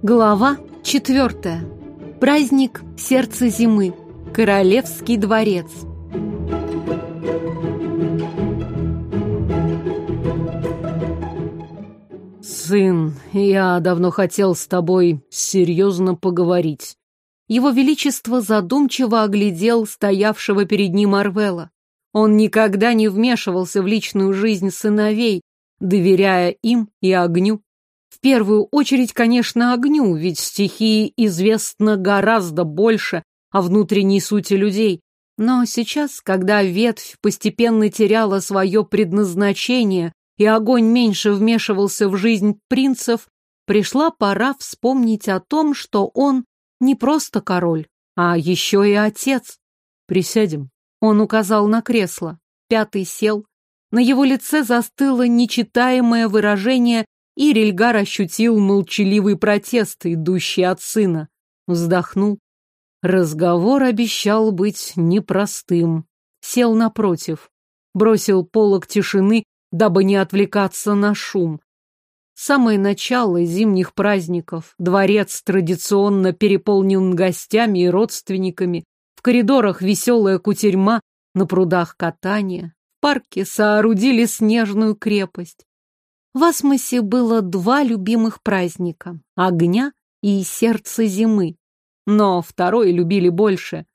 Глава четвертая. Праздник сердца зимы. Королевский дворец. Сын, я давно хотел с тобой серьезно поговорить. Его Величество задумчиво оглядел стоявшего перед ним Арвела. Он никогда не вмешивался в личную жизнь сыновей, доверяя им и огню. В первую очередь, конечно, огню, ведь стихии известно гораздо больше о внутренней сути людей. Но сейчас, когда ветвь постепенно теряла свое предназначение и огонь меньше вмешивался в жизнь принцев, пришла пора вспомнить о том, что он не просто король, а еще и отец. Присядем. Он указал на кресло. Пятый сел. На его лице застыло нечитаемое выражение и Рельгар ощутил молчаливый протест, идущий от сына. Вздохнул. Разговор обещал быть непростым. Сел напротив. Бросил полог тишины, дабы не отвлекаться на шум. Самое начало зимних праздников. Дворец традиционно переполнен гостями и родственниками. В коридорах веселая кутерьма, на прудах катания. В парке соорудили снежную крепость. В Асмосе было два любимых праздника — огня и сердце зимы. Но второй любили больше.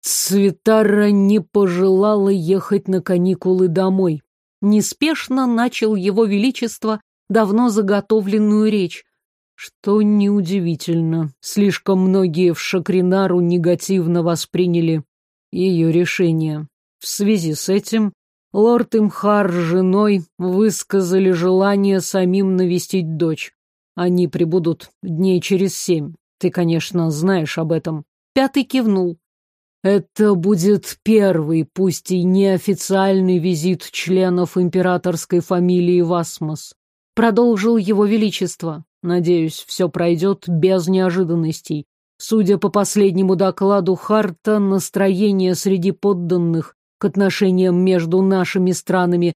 Цветара не пожелала ехать на каникулы домой. Неспешно начал его величество давно заготовленную речь. Что неудивительно, слишком многие в Шакринару негативно восприняли ее решение. В связи с этим Лорд Имхар с женой высказали желание самим навестить дочь. Они прибудут дней через семь. Ты, конечно, знаешь об этом. Пятый кивнул. Это будет первый, пусть и неофициальный визит членов императорской фамилии Васмос. Продолжил его величество. Надеюсь, все пройдет без неожиданностей. Судя по последнему докладу Харта, настроение среди подданных к отношениям между нашими странами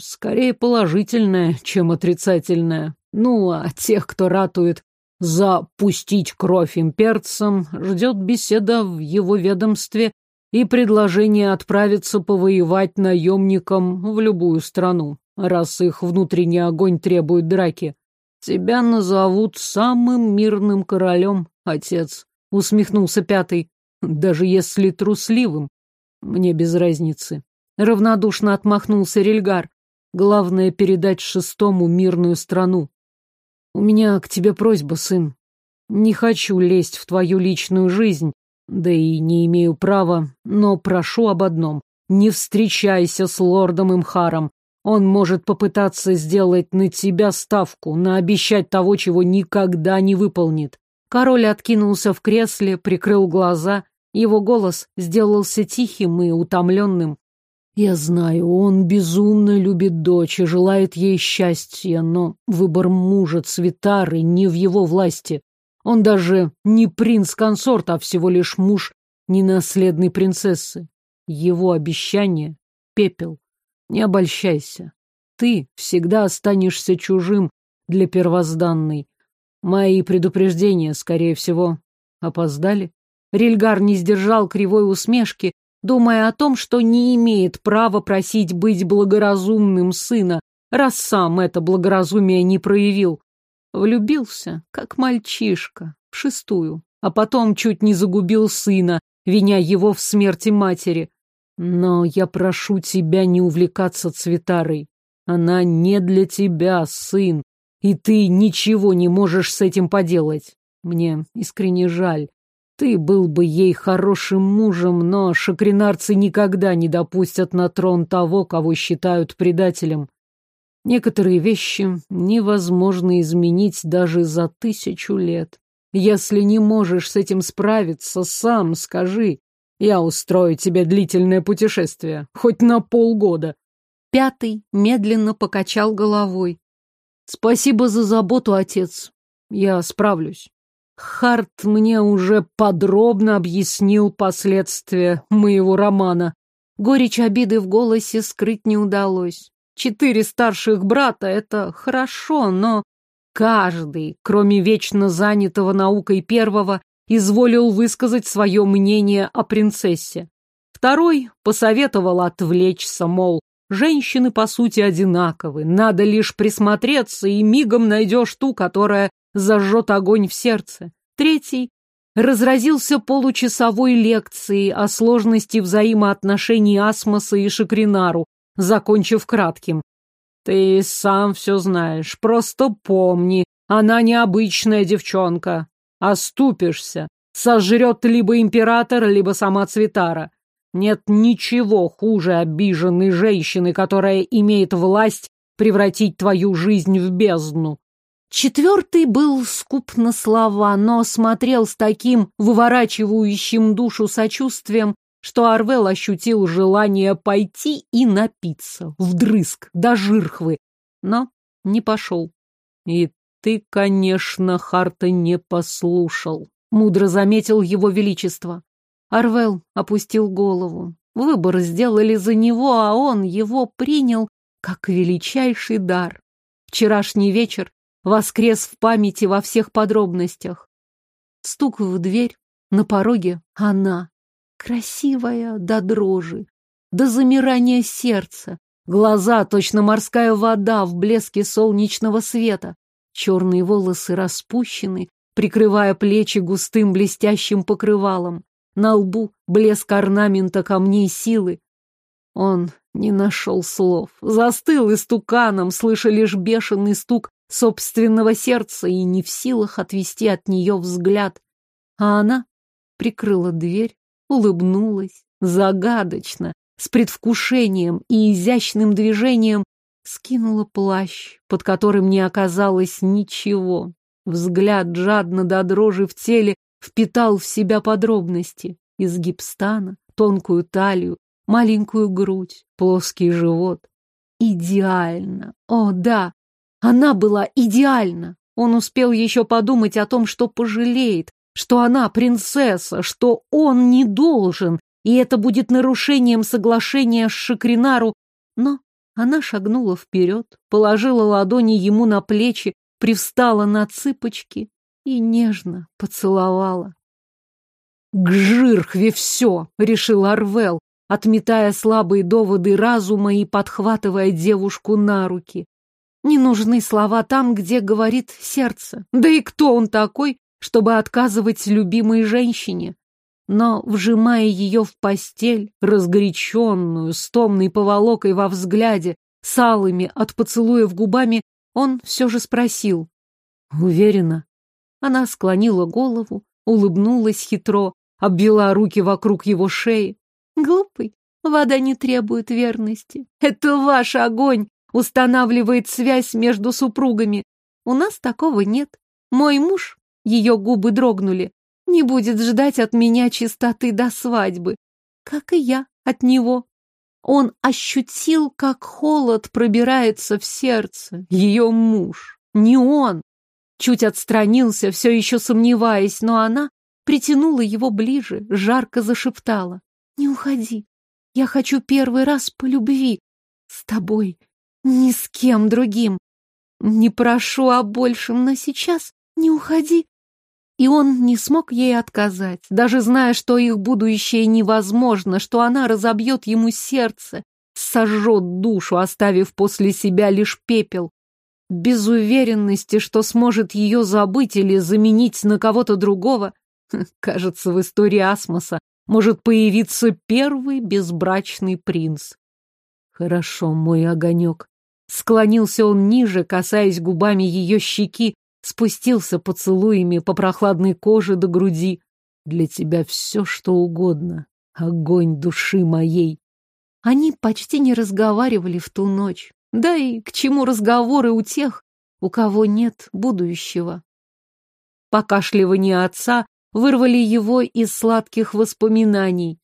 скорее положительное, чем отрицательное. Ну, а тех, кто ратует за пустить кровь имперцам, ждет беседа в его ведомстве и предложение отправиться повоевать наемникам в любую страну, раз их внутренний огонь требует драки. Тебя назовут самым мирным королем, отец, усмехнулся пятый, даже если трусливым, мне без разницы. Равнодушно отмахнулся Рельгар. Главное — передать шестому мирную страну. У меня к тебе просьба, сын. Не хочу лезть в твою личную жизнь, да и не имею права, но прошу об одном. Не встречайся с лордом Имхаром. Он может попытаться сделать на тебя ставку, наобещать того, чего никогда не выполнит. Король откинулся в кресле, прикрыл глаза его голос сделался тихим и утомленным. Я знаю, он безумно любит дочь и желает ей счастья, но выбор мужа Цветары не в его власти. Он даже не принц-консорт, а всего лишь муж ненаследной принцессы. Его обещание — пепел. Не обольщайся. Ты всегда останешься чужим для первозданной. Мои предупреждения, скорее всего, опоздали. Рильгар не сдержал кривой усмешки, думая о том, что не имеет права просить быть благоразумным сына, раз сам это благоразумие не проявил. Влюбился, как мальчишка, в шестую, а потом чуть не загубил сына, виня его в смерти матери. Но я прошу тебя не увлекаться Цветарой. Она не для тебя, сын, и ты ничего не можешь с этим поделать. Мне искренне жаль. Ты был бы ей хорошим мужем, но шакринарцы никогда не допустят на трон того, кого считают предателем. Некоторые вещи невозможно изменить даже за тысячу лет. Если не можешь с этим справиться, сам скажи. Я устрою тебе длительное путешествие, хоть на полгода. Пятый медленно покачал головой. Спасибо за заботу, отец. Я справлюсь. Харт мне уже подробно объяснил последствия моего романа. Горечь обиды в голосе скрыть не удалось. Четыре старших брата — это хорошо, но Каждый, кроме вечно занятого наукой первого, изволил высказать свое мнение о принцессе. Второй посоветовал отвлечься, мол, женщины по сути одинаковы, надо лишь присмотреться и мигом найдешь ту, которая зажжет огонь в сердце. Третий разразился получасовой лекцией о сложности взаимоотношений Асмоса и Шакринару, закончив кратким. «Ты сам все знаешь, просто помни, она необычная девчонка. Оступишься, сожрет либо император, либо сама Цветара. Нет ничего хуже обиженной женщины, которая имеет власть превратить твою жизнь в бездну. Четвертый был скуп на слова, но смотрел с таким выворачивающим душу сочувствием, что Арвел ощутил желание пойти и напиться, вдрызг, до жирхвы, но не пошел. И ты, конечно, Харта не послушал, мудро заметил его величество. Арвел опустил голову. Выбор сделали за него, а он его принял как величайший дар. Вчерашний вечер воскрес в памяти во всех подробностях. Стук в дверь, на пороге она, красивая до дрожи, до замирания сердца, глаза точно морская вода в блеске солнечного света, черные волосы распущены, прикрывая плечи густым блестящим покрывалом, на лбу блеск орнамента камней силы. Он не нашел слов, застыл истуканом, слыша лишь бешеный стук собственного сердца и не в силах отвести от нее взгляд. А она прикрыла дверь, улыбнулась, загадочно, с предвкушением и изящным движением скинула плащ, под которым не оказалось ничего. Взгляд жадно до дрожи в теле впитал в себя подробности. Изгиб стана, тонкую талию, маленькую грудь, плоский живот. Идеально! О, да! Она была идеальна. Он успел еще подумать о том, что пожалеет, что она принцесса, что он не должен, и это будет нарушением соглашения с Шакринару. Но она шагнула вперед, положила ладони ему на плечи, привстала на цыпочки и нежно поцеловала. «К жирхве все!» — решил Арвел, отметая слабые доводы разума и подхватывая девушку на руки. Не нужны слова там, где говорит сердце. Да и кто он такой, чтобы отказывать любимой женщине? Но, вжимая ее в постель, разгоряченную, с томной поволокой во взгляде, с алыми от поцелуев губами, он все же спросил. «Уверена?» Она склонила голову, улыбнулась хитро, обвела руки вокруг его шеи. «Глупый, вода не требует верности. Это ваш огонь, устанавливает связь между супругами. У нас такого нет. Мой муж, ее губы дрогнули, не будет ждать от меня чистоты до свадьбы, как и я от него. Он ощутил, как холод пробирается в сердце. Ее муж, не он. Чуть отстранился, все еще сомневаясь, но она притянула его ближе, жарко зашептала. «Не уходи. Я хочу первый раз по любви. С тобой. Ни с кем другим. Не прошу о большем, но сейчас не уходи. И он не смог ей отказать, даже зная, что их будущее невозможно, что она разобьет ему сердце, сожжет душу, оставив после себя лишь пепел. Без уверенности, что сможет ее забыть или заменить на кого-то другого, кажется, в истории Асмоса может появиться первый безбрачный принц. Хорошо, мой огонек. Склонился он ниже, касаясь губами ее щеки, спустился поцелуями по прохладной коже до груди. Для тебя все, что угодно. Огонь души моей. Они почти не разговаривали в ту ночь. Да и к чему разговоры у тех, у кого нет будущего? Покашливание отца вырвали его из сладких воспоминаний.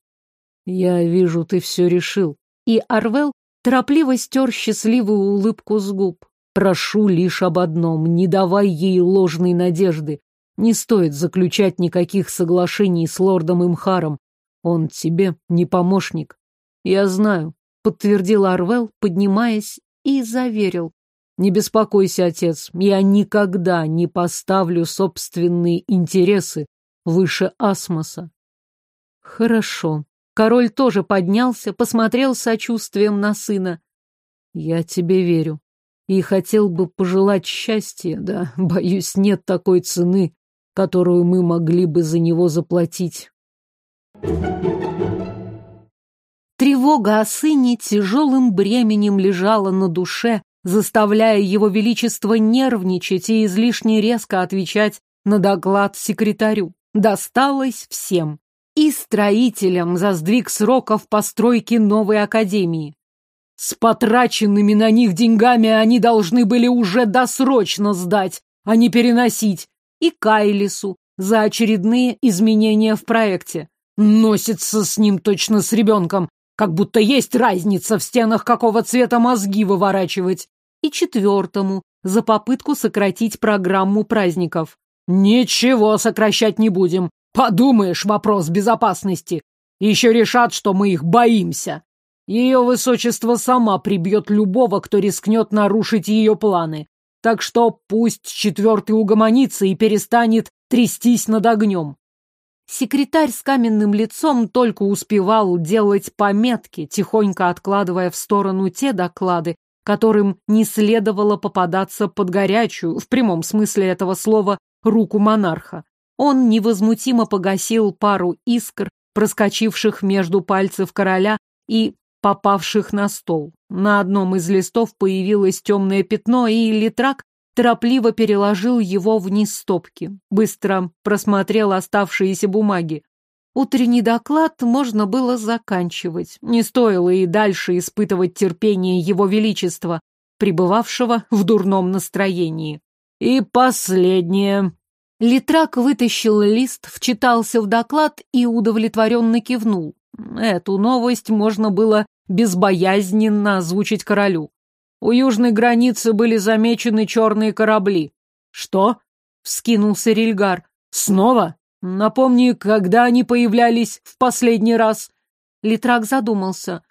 «Я вижу, ты все решил». И Арвел торопливо стер счастливую улыбку с губ. «Прошу лишь об одном, не давай ей ложной надежды. Не стоит заключать никаких соглашений с лордом Имхаром. Он тебе не помощник». «Я знаю», — подтвердил Арвел, поднимаясь, и заверил. Не беспокойся, отец, я никогда не поставлю собственные интересы выше Асмоса. Хорошо. Король тоже поднялся, посмотрел сочувствием на сына. Я тебе верю. И хотел бы пожелать счастья, да, боюсь, нет такой цены, которую мы могли бы за него заплатить. Тревога о сыне тяжелым бременем лежала на душе, заставляя его величество нервничать и излишне резко отвечать на доклад секретарю. Досталось всем. И строителям за сдвиг сроков постройки новой академии. С потраченными на них деньгами они должны были уже досрочно сдать, а не переносить. И Кайлису за очередные изменения в проекте. Носится с ним точно с ребенком, как будто есть разница в стенах какого цвета мозги выворачивать. И четвертому за попытку сократить программу праздников. Ничего сокращать не будем. Подумаешь, вопрос безопасности. Еще решат, что мы их боимся. Ее высочество сама прибьет любого, кто рискнет нарушить ее планы. Так что пусть четвертый угомонится и перестанет трястись над огнем. Секретарь с каменным лицом только успевал делать пометки, тихонько откладывая в сторону те доклады, которым не следовало попадаться под горячую, в прямом смысле этого слова, руку монарха. Он невозмутимо погасил пару искр, проскочивших между пальцев короля и попавших на стол. На одном из листов появилось темное пятно, и Литрак торопливо переложил его вниз стопки. Быстро просмотрел оставшиеся бумаги. Утренний доклад можно было заканчивать. Не стоило и дальше испытывать терпение его величества, пребывавшего в дурном настроении. И последнее. Литрак вытащил лист, вчитался в доклад и удовлетворенно кивнул. Эту новость можно было безбоязненно озвучить королю. У южной границы были замечены черные корабли. Что? Вскинулся Рильгар. Снова? Напомни, когда они появлялись в последний раз? Литрак задумался.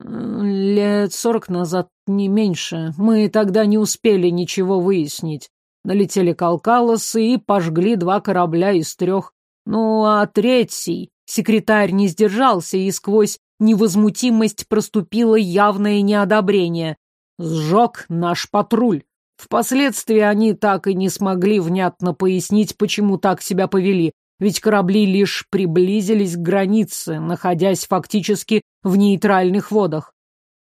Лет сорок назад, не меньше. Мы тогда не успели ничего выяснить. Налетели Калкалосы и пожгли два корабля из трех. Ну, а третий... Секретарь не сдержался, и сквозь невозмутимость проступило явное неодобрение сжег наш патруль. Впоследствии они так и не смогли внятно пояснить, почему так себя повели, ведь корабли лишь приблизились к границе, находясь фактически в нейтральных водах.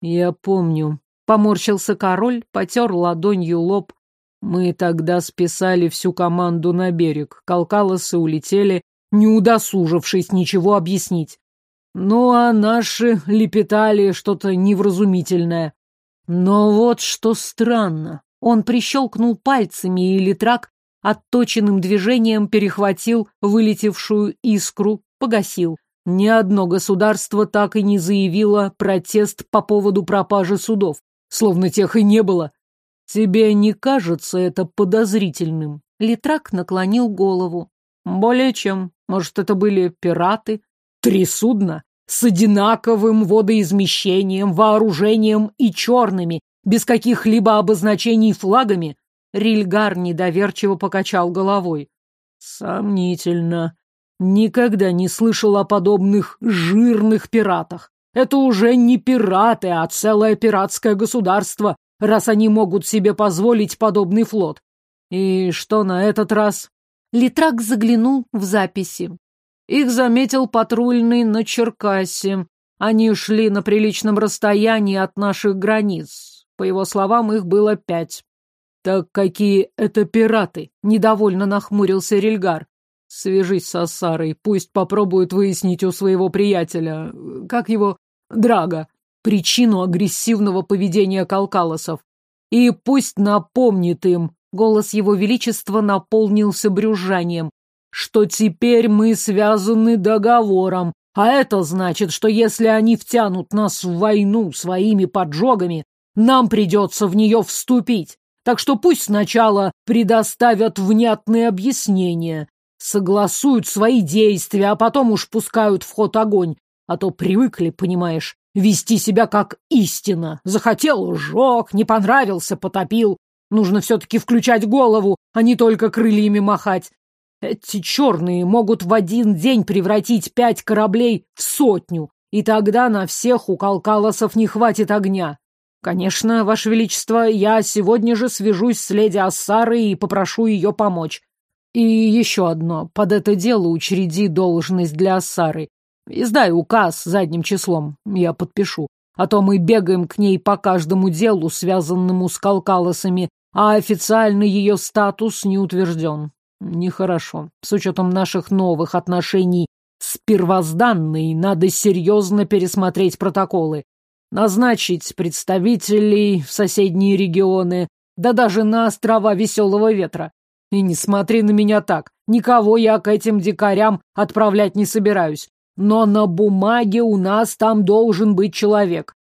Я помню. Поморщился король, потер ладонью лоб. Мы тогда списали всю команду на берег. Калкалосы улетели, не удосужившись ничего объяснить. Ну, а наши лепетали что-то невразумительное. Но вот что странно. Он прищелкнул пальцами, и литрак отточенным движением перехватил вылетевшую искру, погасил. Ни одно государство так и не заявило протест по поводу пропажи судов, словно тех и не было. Тебе не кажется это подозрительным? Литрак наклонил голову. Более чем. Может, это были пираты? Три судна? с одинаковым водоизмещением, вооружением и черными, без каких-либо обозначений флагами, Рильгар недоверчиво покачал головой. Сомнительно. Никогда не слышал о подобных жирных пиратах. Это уже не пираты, а целое пиратское государство, раз они могут себе позволить подобный флот. И что на этот раз? Литрак заглянул в записи. Их заметил патрульный на Черкассе. Они шли на приличном расстоянии от наших границ. По его словам, их было пять. «Так какие это пираты?» — недовольно нахмурился Рельгар. «Свяжись с Сарой, пусть попробует выяснить у своего приятеля, как его, Драга, причину агрессивного поведения Калкалосов. И пусть напомнит им». Голос его величества наполнился брюзжанием что теперь мы связаны договором, а это значит, что если они втянут нас в войну своими поджогами, нам придется в нее вступить. Так что пусть сначала предоставят внятные объяснения, согласуют свои действия, а потом уж пускают в ход огонь. А то привыкли, понимаешь, вести себя как истина. Захотел — сжег, не понравился — потопил. Нужно все-таки включать голову, а не только крыльями махать. Эти черные могут в один день превратить пять кораблей в сотню, и тогда на всех у Калкалосов не хватит огня. Конечно, Ваше Величество, я сегодня же свяжусь с леди Ассарой и попрошу ее помочь. И еще одно. Под это дело учреди должность для Ассары. Издай указ задним числом. Я подпишу. А то мы бегаем к ней по каждому делу, связанному с Калкалосами, а официально ее статус не утвержден. Нехорошо. С учетом наших новых отношений с первозданной надо серьезно пересмотреть протоколы. Назначить представителей в соседние регионы, да даже на острова Веселого Ветра. И не смотри на меня так. Никого я к этим дикарям отправлять не собираюсь. Но на бумаге у нас там должен быть человек.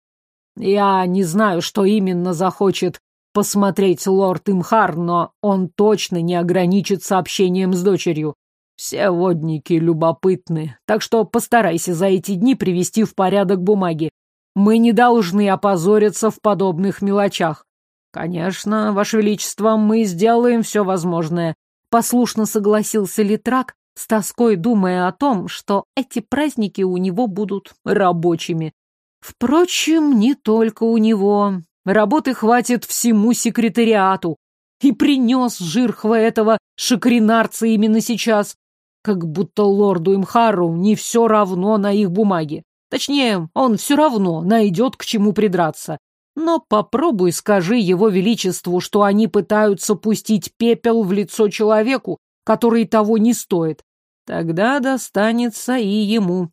Я не знаю, что именно захочет посмотреть лорд Имхар, но он точно не ограничится общением с дочерью. Все водники любопытны, так что постарайся за эти дни привести в порядок бумаги. Мы не должны опозориться в подобных мелочах. Конечно, Ваше Величество, мы сделаем все возможное. Послушно согласился Литрак, с тоской думая о том, что эти праздники у него будут рабочими. Впрочем, не только у него. Работы хватит всему секретариату. И принес жирхва этого шакринарца именно сейчас. Как будто лорду Имхару не все равно на их бумаге. Точнее, он все равно найдет к чему придраться. Но попробуй скажи его величеству, что они пытаются пустить пепел в лицо человеку, который того не стоит. Тогда достанется и ему.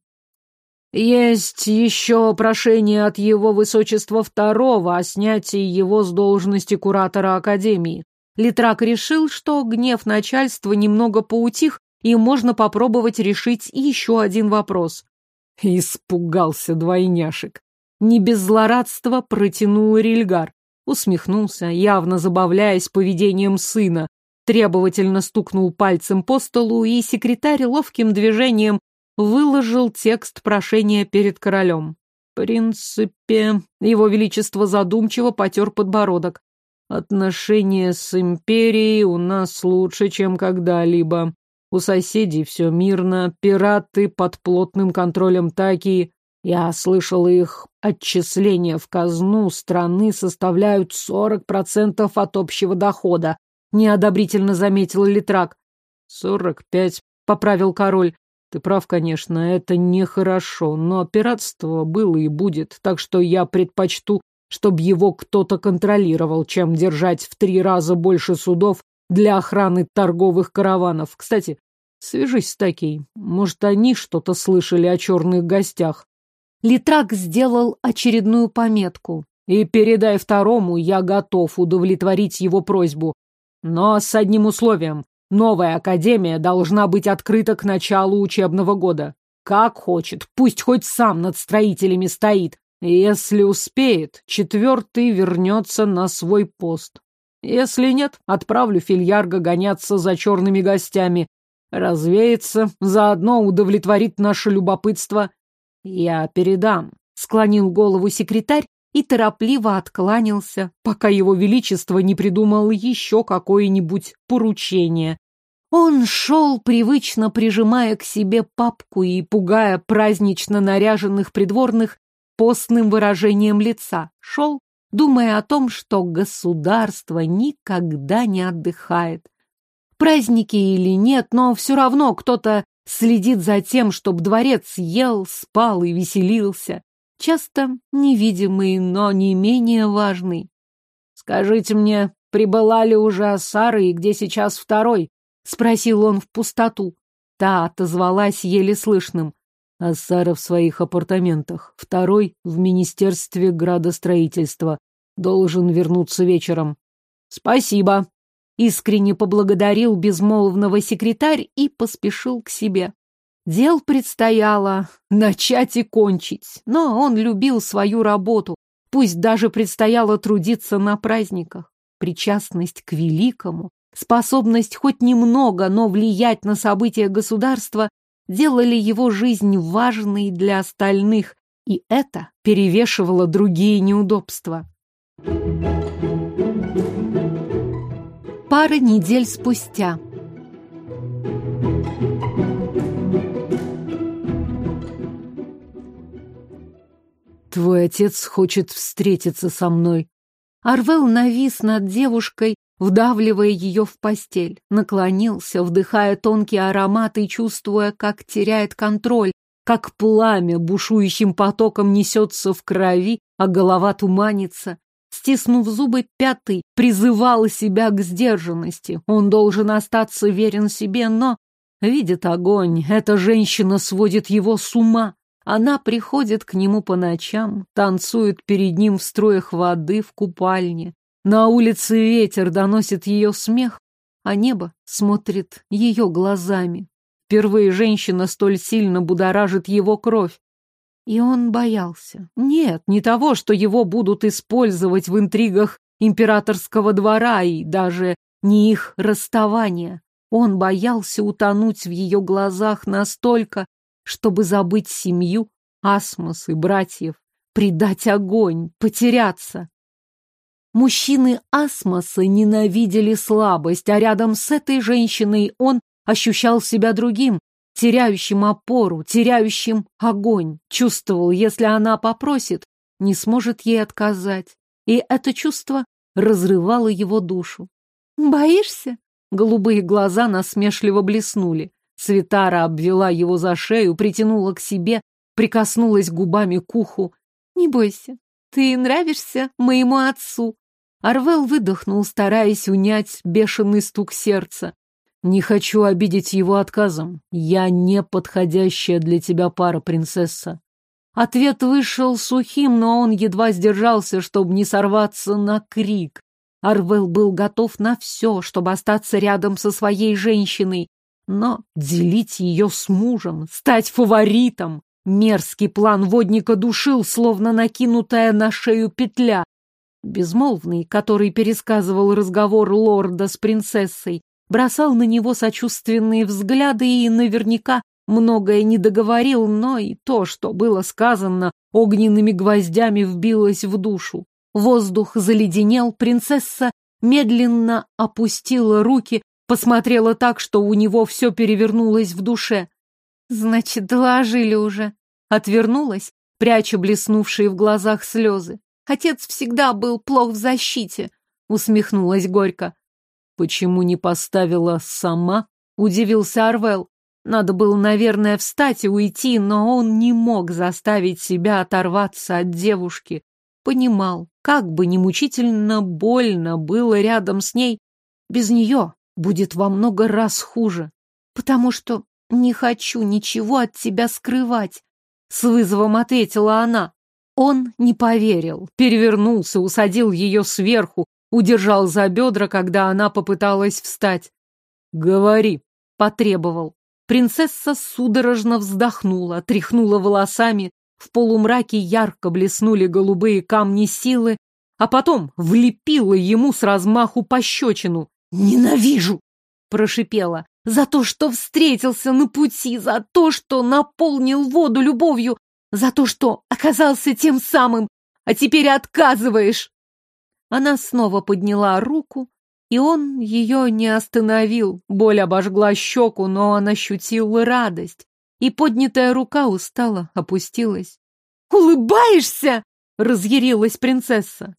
Есть еще прошение от его высочества второго о снятии его с должности куратора Академии. Литрак решил, что гнев начальства немного поутих, и можно попробовать решить еще один вопрос. Испугался двойняшек. Не без злорадства протянул Рильгар. Усмехнулся, явно забавляясь поведением сына. Требовательно стукнул пальцем по столу, и секретарь ловким движением выложил текст прошения перед королем. В принципе, его величество задумчиво потер подбородок. Отношения с империей у нас лучше, чем когда-либо. У соседей все мирно, пираты под плотным контролем Таки. Я слышал, их отчисления в казну страны составляют 40% от общего дохода. Неодобрительно заметил Литрак. «Сорок пять», — поправил король. Ты прав, конечно, это нехорошо, но пиратство было и будет, так что я предпочту, чтобы его кто-то контролировал, чем держать в три раза больше судов для охраны торговых караванов. Кстати, свяжись с Такей. Может, они что-то слышали о черных гостях. Литрак сделал очередную пометку. И передай второму, я готов удовлетворить его просьбу. Но с одним условием. Новая академия должна быть открыта к началу учебного года. Как хочет, пусть хоть сам над строителями стоит. Если успеет, четвертый вернется на свой пост. Если нет, отправлю Фильярга гоняться за черными гостями. Развеется, заодно удовлетворит наше любопытство. Я передам, склонил голову секретарь и торопливо откланялся, пока его величество не придумал еще какое-нибудь поручение. Он шел, привычно прижимая к себе папку и пугая празднично наряженных придворных постным выражением лица. Шел, думая о том, что государство никогда не отдыхает. Праздники или нет, но все равно кто-то следит за тем, чтобы дворец ел, спал и веселился часто невидимый, но не менее важный. «Скажите мне, прибыла ли уже Асара и где сейчас второй?» — спросил он в пустоту. Та отозвалась еле слышным. Асара в своих апартаментах, второй — в Министерстве градостроительства. Должен вернуться вечером. «Спасибо!» — искренне поблагодарил безмолвного секретарь и поспешил к себе. Дел предстояло начать и кончить, но он любил свою работу, пусть даже предстояло трудиться на праздниках. Причастность к великому, способность хоть немного, но влиять на события государства делали его жизнь важной для остальных, и это перевешивало другие неудобства. Пара недель спустя. Твой отец хочет встретиться со мной. Арвел навис над девушкой, вдавливая ее в постель, наклонился, вдыхая тонкий аромат и чувствуя, как теряет контроль, как пламя бушующим потоком несется в крови, а голова туманится. Стиснув зубы, пятый призывал себя к сдержанности. Он должен остаться верен себе, но... Видит огонь, эта женщина сводит его с ума. Она приходит к нему по ночам, танцует перед ним в строях воды в купальне. На улице ветер доносит ее смех, а небо смотрит ее глазами. Впервые женщина столь сильно будоражит его кровь. И он боялся. Нет, не того, что его будут использовать в интригах императорского двора и даже не их расставания. Он боялся утонуть в ее глазах настолько, чтобы забыть семью, асмос и братьев, предать огонь, потеряться. Мужчины асмоса ненавидели слабость, а рядом с этой женщиной он ощущал себя другим, теряющим опору, теряющим огонь. Чувствовал, если она попросит, не сможет ей отказать. И это чувство разрывало его душу. «Боишься?» Голубые глаза насмешливо блеснули. Светара обвела его за шею, притянула к себе, прикоснулась губами к уху. «Не бойся, ты нравишься моему отцу». Арвел выдохнул, стараясь унять бешеный стук сердца. «Не хочу обидеть его отказом. Я не подходящая для тебя пара, принцесса». Ответ вышел сухим, но он едва сдержался, чтобы не сорваться на крик. Арвел был готов на все, чтобы остаться рядом со своей женщиной, но делить ее с мужем, стать фаворитом, мерзкий план водника душил, словно накинутая на шею петля. Безмолвный, который пересказывал разговор лорда с принцессой, бросал на него сочувственные взгляды и наверняка многое не договорил, но и то, что было сказано, огненными гвоздями вбилось в душу. Воздух заледенел, принцесса медленно опустила руки, Посмотрела так, что у него все перевернулось в душе. Значит, доложили уже. Отвернулась, пряча блеснувшие в глазах слезы. Отец всегда был плох в защите, усмехнулась горько. Почему не поставила сама? Удивился Арвел. Надо было, наверное, встать и уйти, но он не мог заставить себя оторваться от девушки. Понимал, как бы ни мучительно больно было рядом с ней, без нее будет во много раз хуже, потому что не хочу ничего от тебя скрывать, с вызовом ответила она. Он не поверил, перевернулся, усадил ее сверху, удержал за бедра, когда она попыталась встать. «Говори», — потребовал. Принцесса судорожно вздохнула, тряхнула волосами, в полумраке ярко блеснули голубые камни силы, а потом влепила ему с размаху пощечину. «Ненавижу!» — прошипела. «За то, что встретился на пути, за то, что наполнил воду любовью, за то, что оказался тем самым, а теперь отказываешь!» Она снова подняла руку, и он ее не остановил. Боль обожгла щеку, но он ощутил радость, и поднятая рука устала, опустилась. «Улыбаешься?» — разъярилась принцесса.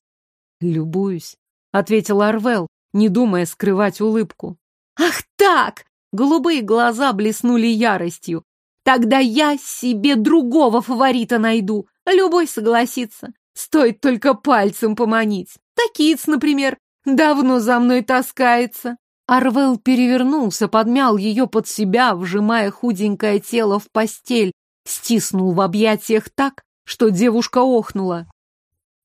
«Любуюсь», — ответил Арвел, не думая скрывать улыбку. «Ах так!» Голубые глаза блеснули яростью. «Тогда я себе другого фаворита найду. Любой согласится. Стоит только пальцем поманить. Такиц, например, давно за мной таскается». Арвел перевернулся, подмял ее под себя, вжимая худенькое тело в постель, стиснул в объятиях так, что девушка охнула.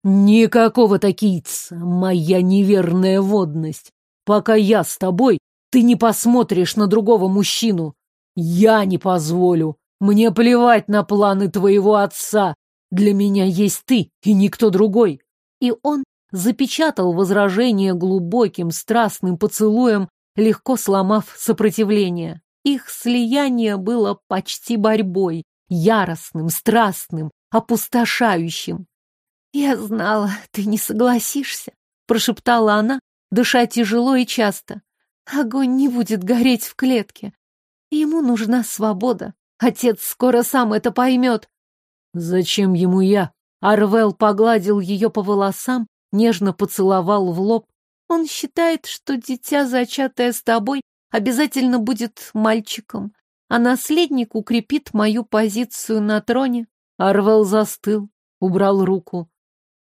Никакого такийца, моя неверная водность. Пока я с тобой, ты не посмотришь на другого мужчину. Я не позволю. Мне плевать на планы твоего отца. Для меня есть ты и никто другой. И он запечатал возражение глубоким, страстным поцелуем, легко сломав сопротивление. Их слияние было почти борьбой, яростным, страстным, опустошающим. «Я знала, ты не согласишься», — прошептала она, дыша тяжело и часто. Огонь не будет гореть в клетке. Ему нужна свобода. Отец скоро сам это поймет. Зачем ему я? Арвел погладил ее по волосам, нежно поцеловал в лоб. Он считает, что дитя, зачатое с тобой, обязательно будет мальчиком, а наследник укрепит мою позицию на троне. Арвел застыл, убрал руку.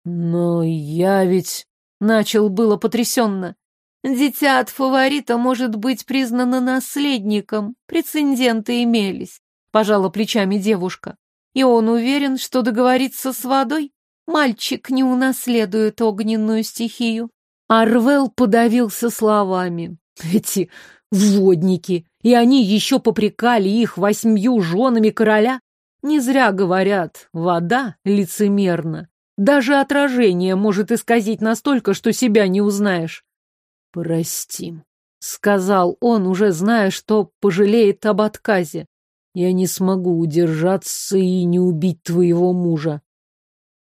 Но я ведь... Начал было потрясенно. Дитя от фаворита может быть признано наследником. Прецеденты имелись. Пожала плечами девушка. И он уверен, что договориться с водой мальчик не унаследует огненную стихию. Арвел подавился словами. Эти водники, и они еще попрекали их восьмью женами короля. Не зря говорят, вода лицемерна. Даже отражение может исказить настолько, что себя не узнаешь. «Прости», — сказал он, уже зная, что пожалеет об отказе. «Я не смогу удержаться и не убить твоего мужа».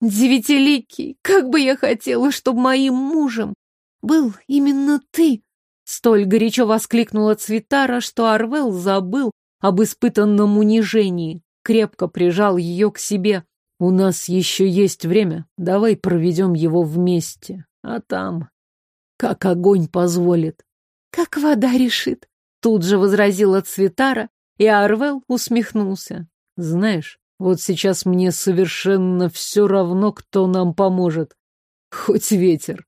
«Девятиликий, как бы я хотела, чтобы моим мужем был именно ты!» Столь горячо воскликнула Цветара, что Арвел забыл об испытанном унижении, крепко прижал ее к себе. У нас еще есть время, давай проведем его вместе. А там, как огонь позволит. Как вода решит. Тут же возразила Цветара, и Арвел усмехнулся. Знаешь, вот сейчас мне совершенно все равно, кто нам поможет. Хоть ветер.